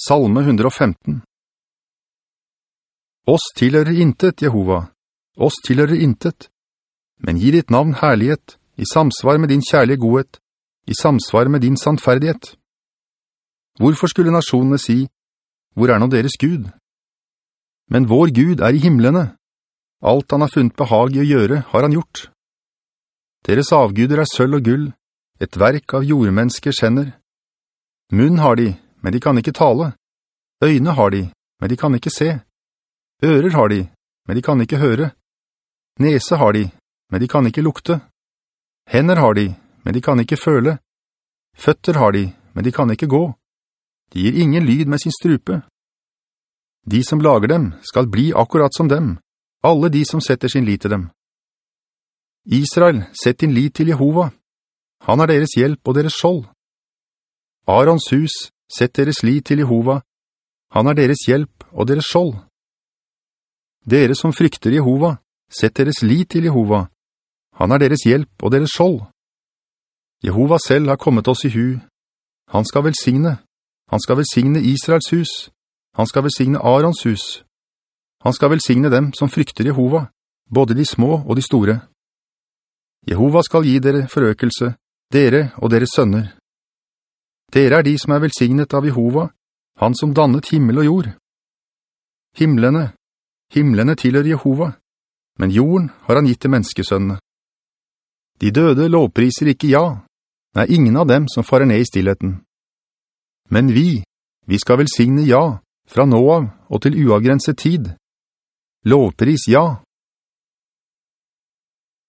Salme 115 Oss tilhører intet, Jehova. Oss tilhører intet. Men gi ditt navn herlighet, i samsvar med din kjærlige godhet, i samsvar med din sannferdighet. Hvorfor skulle nasjonene si, hvor er nå deres Gud? Men vår Gud er i himmelene. Alt han har funnet behag i å gjøre, har han gjort. Deres avguder er sølv og gull, et verk av jordmenneskers hender. Munn har de, men de kan ikke tale. Øyne har de, men de kan ikke se. Ører har de, men de kan ikke høre. Nese har de, men de kan ikke lukte. Hender har de, men de kan ikke føle. Føtter har de, men de kan ikke gå. De gir ingen lyd med sin strupe. De som lager dem skal bli akkurat som dem, alle de som setter sin lit til dem. Israel, sett din lit til Jehova. Han er deres hjelp og deres skjold. Arons hus, sett deres li til Jehova. Han er deres hjelp og deres skjold. Dere som frykter Jehova, sett deres li til Jehova. Han er deres hjelp og deres skjold. Jehova selv har kommet oss i hu. Han skal velsigne. Han skal velsigne Israels hus. Han skal velsigne Arons hus. Han skal velsigne dem som frykter Jehova, både de små og de store. Jehova skal gi dere forøkelse, dere og deres sønner. Dere er de som er velsignet av Jehova, han som dannet himmel og jord. Himmelene, himmelene tilhører Jehova, men jorden har han gitt til menneskesønnene. De døde lovpriser ikke ja, nei ingen av dem som farer ned i stillheten. Men vi, vi skal velsigne ja, fra nå av og til uavgrenset tid. Lovpris ja,